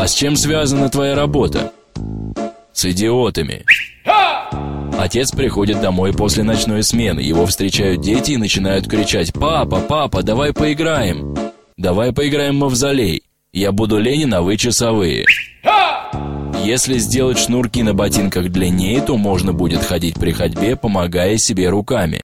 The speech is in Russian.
А с чем связана твоя работа? С идиотами. Отец приходит домой после ночной смены, его встречают дети и начинают кричать «Папа, папа, давай поиграем!» «Давай поиграем в мавзолей!» «Я буду Ленин, а вы часовые!» Если сделать шнурки на ботинках длиннее, то можно будет ходить при ходьбе, помогая себе руками.